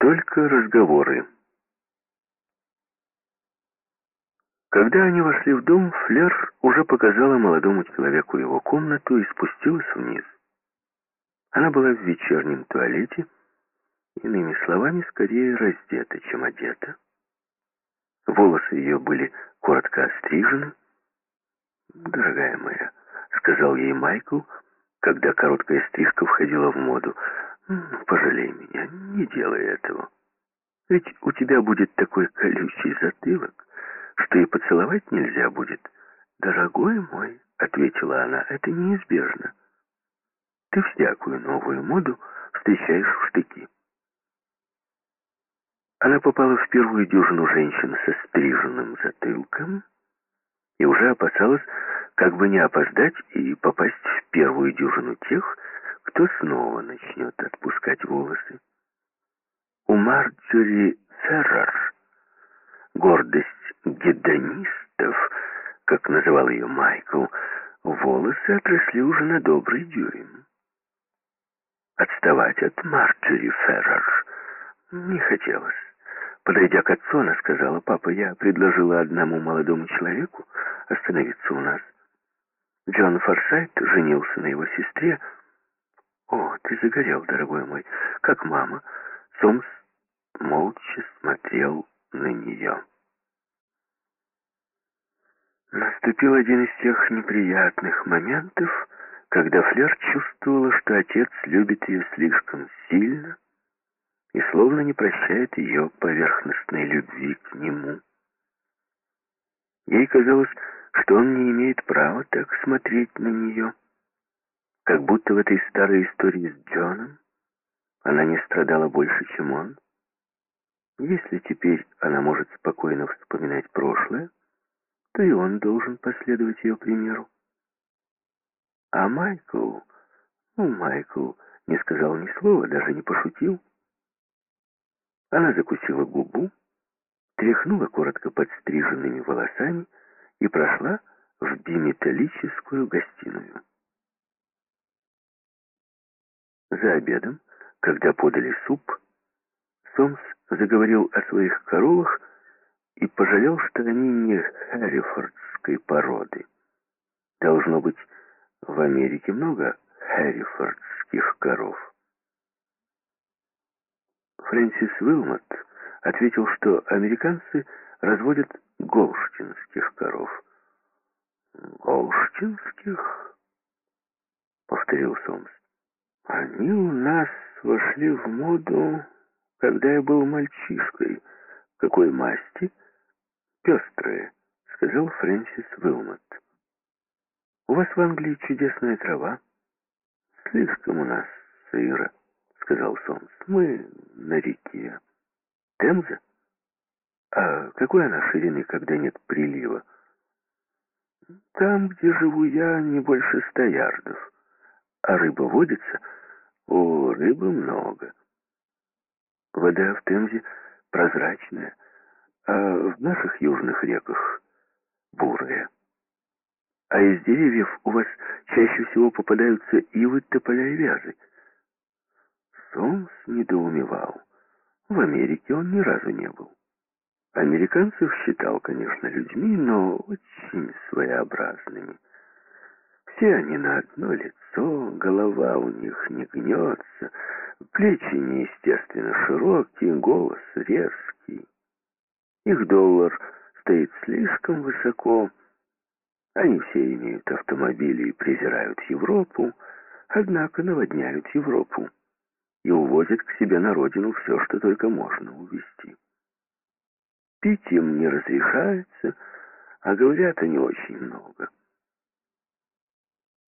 Только разговоры. Когда они вошли в дом, Флер уже показала молодому человеку его комнату и спустилась вниз. Она была в вечернем туалете, иными словами, скорее раздета, чем одета. Волосы ее были коротко острижены. «Дорогая моя», — сказал ей Майкл, когда короткая стрижка входила в моду, — «пожалей меня, не делай этого. Ведь у тебя будет такой колючий затылок, что и поцеловать нельзя будет». «Дорогой мой», — ответила она, — «это неизбежно. Ты всякую новую моду встречаешь в штыки». Она попала в первую дюжину женщин со стриженным затылком и уже опасалась, как бы не опоздать и попасть в первую дюжину тех, кто снова начнет отпускать волосы. У Марджори Феррер гордость гедонистов, как называл ее Майкл, волосы отросли уже на добрый дюйм. Отставать от Марджори Феррер не хотелось. Подойдя к отцу, она сказала, «Папа, я предложила одному молодому человеку остановиться у нас. Джон Форсайт женился на его сестре. О, ты загорел, дорогой мой, как мама». Сомс молча смотрел на нее. Наступил один из тех неприятных моментов, когда Флер чувствовала, что отец любит ее слишком сильно, и словно не прощает ее поверхностной любви к нему. Ей казалось, что он не имеет права так смотреть на нее, как будто в этой старой истории с Джоном она не страдала больше, чем он. Если теперь она может спокойно вспоминать прошлое, то и он должен последовать ее примеру. А Майкл, ну, Майкл не сказал ни слова, даже не пошутил. Она закусила губу, тряхнула коротко подстриженными волосами и прошла в биметаллическую гостиную. За обедом, когда подали суп, Сомс заговорил о своих коровах и пожалел, что они не хэррифордской породы. Должно быть, в Америке много хэррифордских коров. Фрэнсис Уилмот ответил, что американцы разводят голштинских коров. «Голштинских?» — повторил Сомс. «Они у нас вошли в моду, когда я был мальчишкой. Какой масти?» «Пестрые», — сказал Фрэнсис Уилмот. «У вас в Англии чудесная трава. Слишком у нас сыра» сказал Сомс. «Мы на реке. Темза? А какой она ширины, когда нет прилива?» «Там, где живу я, не больше ста ярдов. А рыба водится? О, рыбы много. Вода в Темзе прозрачная, а в наших южных реках бурая. А из деревьев у вас чаще всего попадаются ивы, тополя и вязы. Сомс недоумевал. В Америке он ни разу не был. Американцев считал, конечно, людьми, но очень своеобразными. Все они на одно лицо, голова у них не гнется, плечи неестественно широкие, голос резкий. Их доллар стоит слишком высоко. Они все имеют автомобили и презирают Европу, однако наводняют Европу и увозят к себе на родину все, что только можно увезти. Пить им не разрешается, а говорят они очень много.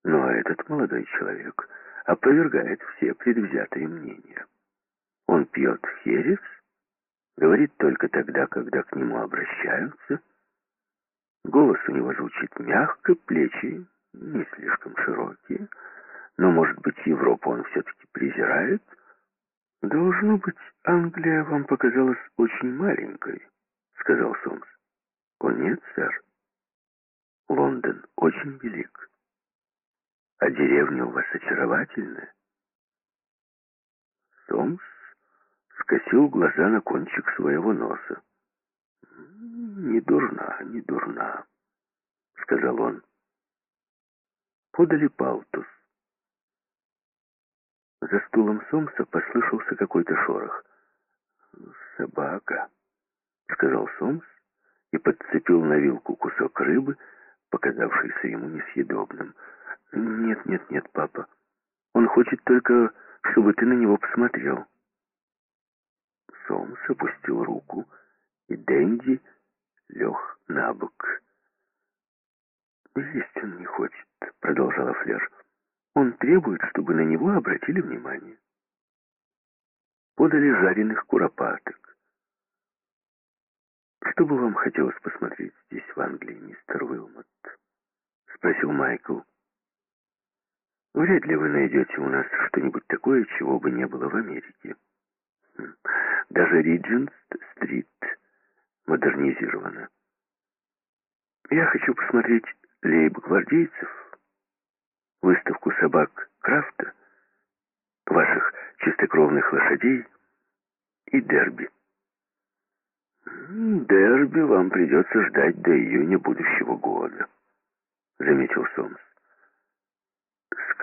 Но этот молодой человек опровергает все предвзятые мнения. Он пьет херес, говорит только тогда, когда к нему обращаются. Голос у него звучит мягко, плечи не слишком широкие, но, может быть, Европу он все-таки презирает? Должно быть, Англия вам показалась очень маленькой, сказал Сомс. О нет, сэр. Лондон очень велик. А деревня у вас очаровательная. Сомс скосил глаза на кончик своего носа. «Не дурна, не дурна», — сказал он. Подали палтус. За стулом Сомса послышался какой-то шорох. «Собака», — сказал Сомс и подцепил на вилку кусок рыбы, показавшийся ему несъедобным. «Нет, нет, нет, папа. Он хочет только, чтобы ты на него посмотрел». Сомс опустил руку, и Дэнди лег на бок. «Есть он не хочет», — продолжала Флер. «Он требует, чтобы на него обратили внимание». Подали жареных куропаток. «Что бы вам хотелось посмотреть здесь, в Англии, мистер Уилмот?» — спросил Майкл. Вряд ли вы найдете у нас что-нибудь такое, чего бы не было в Америке. Хм, даже Риджент-стрит модернизирована. Я хочу посмотреть лейб-гвардейцев, выставку собак Крафта, ваших чистокровных лошадей и дерби. Дерби вам придется ждать до июня будущего года, заметил Сомс.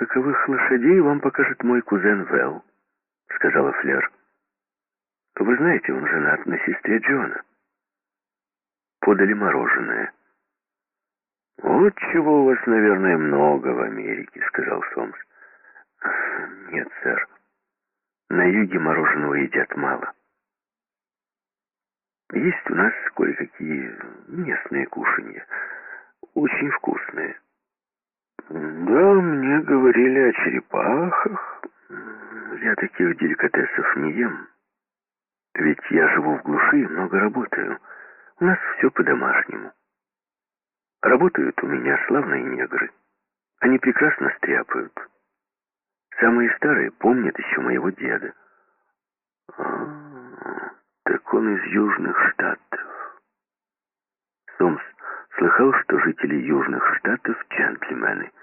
«Каковых лошадей вам покажет мой кузен Вэл», — сказала Флер. «Вы знаете, он женат на сестре Джона». Подали мороженое. «Вот чего у вас, наверное, много в Америке», — сказал Сомс. «Нет, сэр. На юге мороженого едят мало. Есть у нас кое-какие местные кушанья, очень вкусные». «Да, мне говорили о черепахах. Я таких деликатесов не ем. Ведь я живу в глуши и много работаю. У нас все по-домашнему. Работают у меня славные негры. Они прекрасно стряпают. Самые старые помнят еще моего деда. А, так он из Южных Штатов. Сомс слыхал, что жители Южных Штатов — джентльмены —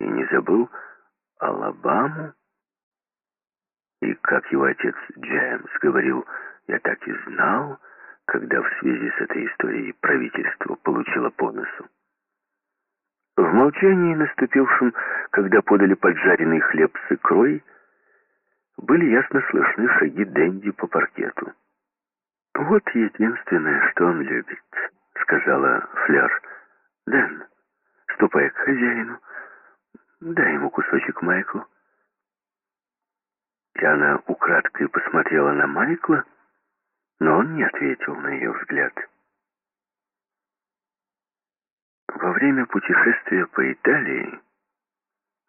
и не забыл Алабаму. И, как его отец Джеймс говорил, я так и знал, когда в связи с этой историей правительство получило по носу. В молчании, наступившем, когда подали поджаренный хлеб с икрой, были ясно слышны шаги Дэнди по паркету. «Вот единственное, что он любит», — сказала Флер. «Дэн, ступай к хозяину, Дай ему кусочек Майклу. И она украдкой посмотрела на Майкла, но он не ответил на ее взгляд. Во время путешествия по Италии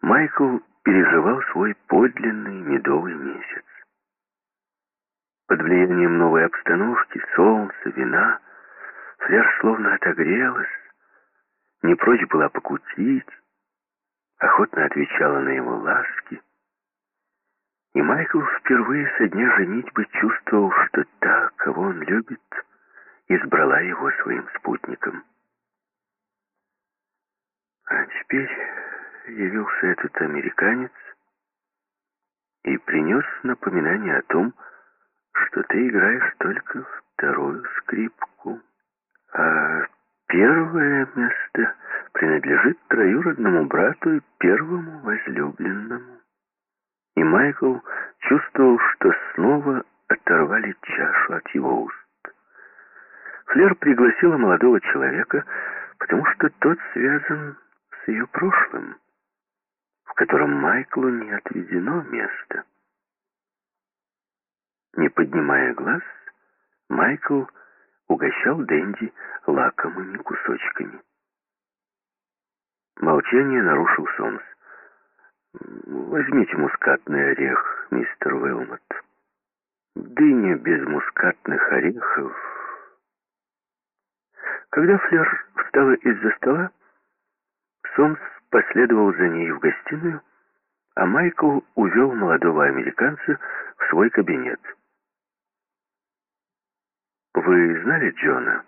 Майкл переживал свой подлинный медовый месяц. Под влиянием новой обстановки, солнца, вина, Флер словно отогрелась, не прочь была покутить, охотно отвечала на его ласки. И Майкл впервые со дня женитьбы чувствовал, что та, кого он любит, избрала его своим спутником. А теперь явился этот американец и принес напоминание о том, что ты играешь только вторую скрипку, а первое место принадлежит троюродному брату и первому возлюбленному. И Майкл чувствовал, что снова оторвали чашу от его уст. Флер пригласила молодого человека, потому что тот связан с ее прошлым, в котором Майклу не отведено место. Не поднимая глаз, Майкл угощал Дэнди лакомыми кусочками. Молчание нарушил Сомс. «Возьмите мускатный орех, мистер Уилмот. Дыня без мускатных орехов». Когда Флер встала из-за стола, Сомс последовал за ней в гостиную, а Майкл увел молодого американца в свой кабинет. «Вы знали Джона?»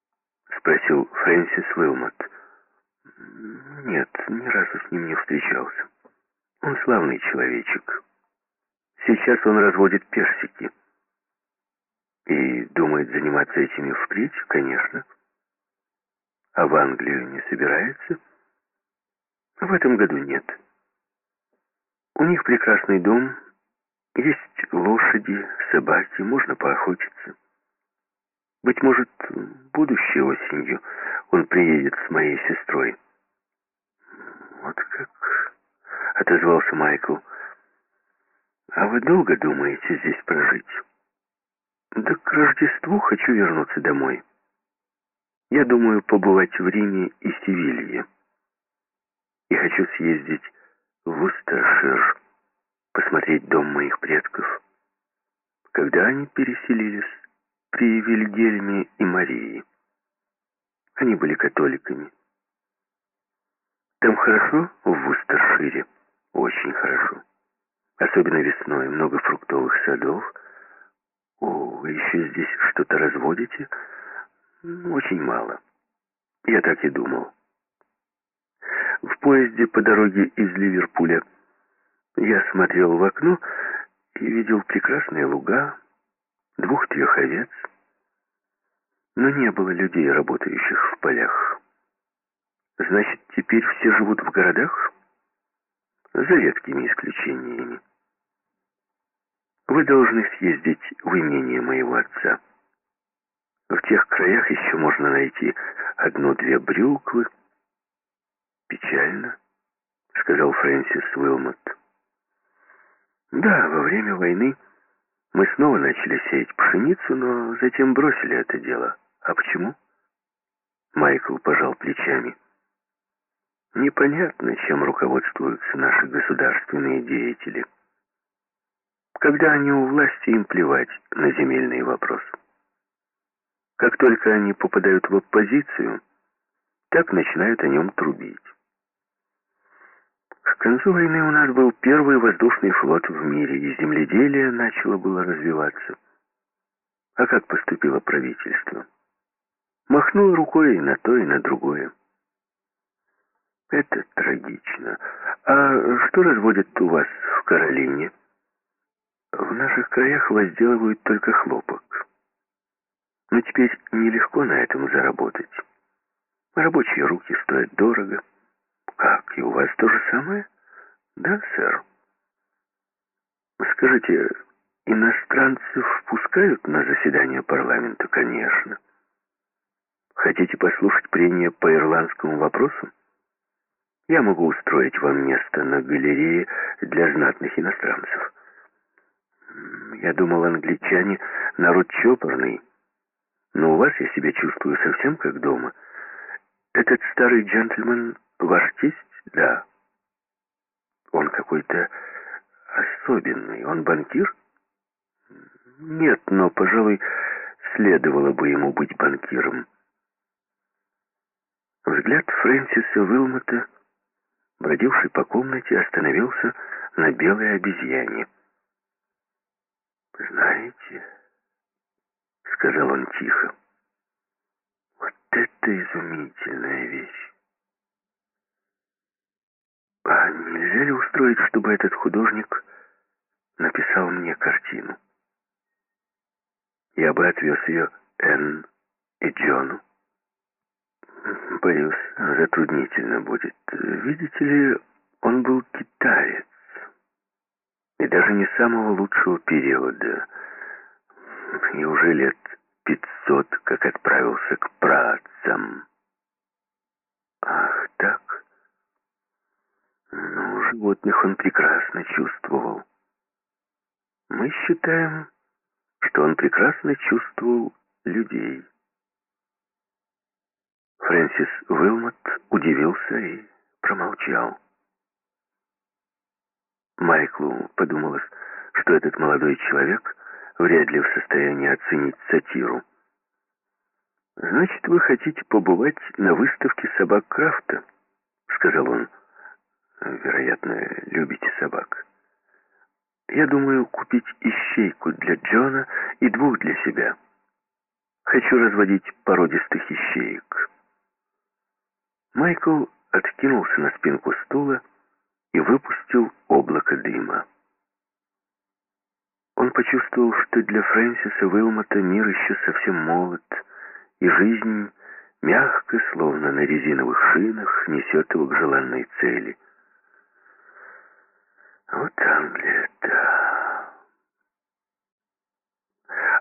— спросил Фрэнсис Уилмот. «Нет, ни разу с ним не встречался. Он славный человечек. Сейчас он разводит персики. И думает заниматься этими впредь, конечно. А в Англию не собирается? В этом году нет. У них прекрасный дом, есть лошади, собаки, можно поохотиться. Быть может, будущей осенью он приедет с моей сестрой. Вот как, отозвался Майкл. А вы долго думаете здесь прожить? Да к Рождеству хочу вернуться домой. Я думаю побывать в Риме и Севилье. И хочу съездить в Устершир, посмотреть дом моих предков. Когда они переселились при Вильгельме и Марии. Они были католиками. Там хорошо в Устершире? Очень хорошо. Особенно весной. Много фруктовых садов. О, вы еще здесь что-то разводите? Очень мало. Я так и думал. В поезде по дороге из Ливерпуля я смотрел в окно и видел прекрасные луга, двух-трех овец. Но не было людей, работающих в полях. Значит, теперь все живут в городах? За редкими исключениями. Вы должны съездить в имение моего отца. В тех краях еще можно найти одну-две брюквы. Печально, сказал Фрэнсис Уилмот. Да, во время войны мы снова начали сеять пшеницу, но затем бросили это дело. А почему? Майкл пожал плечами. Непонятно, чем руководствуются наши государственные деятели. Когда они у власти, им плевать на земельные вопросы. Как только они попадают в оппозицию, так начинают о нем трубить. К концу войны у нас был первый воздушный флот в мире, и земледелие начало было развиваться. А как поступило правительство? Махнуло рукой и на то, и на другое. Это трагично. А что разводят у вас в Каролине? В наших краях возделывают только хлопок. Но теперь нелегко на этом заработать. Рабочие руки стоят дорого. И у вас то же самое? Да, сэр. Скажите, иностранцев впускают на заседание парламента? Конечно. Хотите послушать прения по ирландскому вопросу? Я могу устроить вам место на галерее для знатных иностранцев. Я думал, англичане народ чопорный, но у вас я себя чувствую совсем как дома. Этот старый джентльмен ваш тесть? Да. Он какой-то особенный. Он банкир? Нет, но, пожалуй, следовало бы ему быть банкиром. Взгляд Фрэнсиса Уилмота бродивший по комнате, остановился на белой обезьяне. «Знаете», — сказал он тихо, — «вот это изумительная вещь. А нельзя ли устроить, чтобы этот художник написал мне картину? Я бы отвез ее Энн и Джону. Боюсь, затруднительно будет. Видите ли, он был китаец. И даже не самого лучшего периода. И уже лет пятьсот, как отправился к працам. Ах, так? Ну, животных он прекрасно чувствовал. Мы считаем, что он прекрасно чувствовал людей. Фрэнсис Уилмот удивился и промолчал. Майклу подумалось, что этот молодой человек вряд ли в состоянии оценить сатиру. «Значит, вы хотите побывать на выставке собак Крафта?» — сказал он. «Вероятно, любите собак. Я думаю купить ищейку для Джона и двух для себя. Хочу разводить породистых ищеек». Майкл откинулся на спинку стула и выпустил облако дыма. почувствовал, что для Фрэнсиса Уилмота мир еще совсем молод, и жизнь мягко, словно на резиновых шинах, несет его к желанной цели. Вот Англия, да.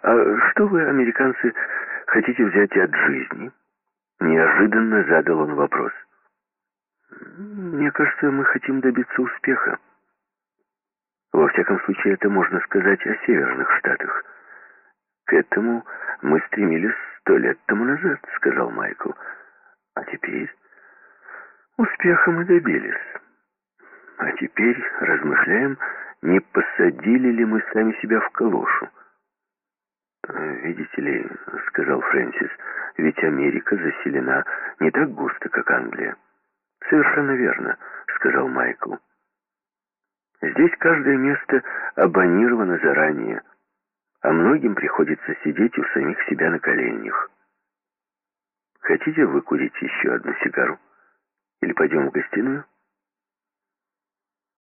А что вы, американцы, хотите взять от жизни? Неожиданно задал он вопрос. Мне кажется, мы хотим добиться успеха. Во всяком случае, это можно сказать о северных штатах. К этому мы стремились сто лет тому назад, сказал Майкл. А теперь успеха мы добились. А теперь размышляем, не посадили ли мы сами себя в калошу. «Видите ли, — сказал Фрэнсис, — ведь Америка заселена не так густо, как Англия». «Совершенно верно», — сказал Майкл. «Здесь каждое место абонировано заранее, а многим приходится сидеть у самих себя на коленях. Хотите выкурить еще одну сигару? Или пойдем в гостиную?»